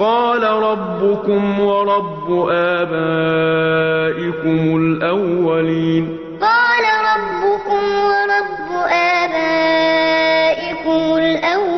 قال ربكم ورب آبائكم الأولين. قال ربكم ورب آبائكم الأولين.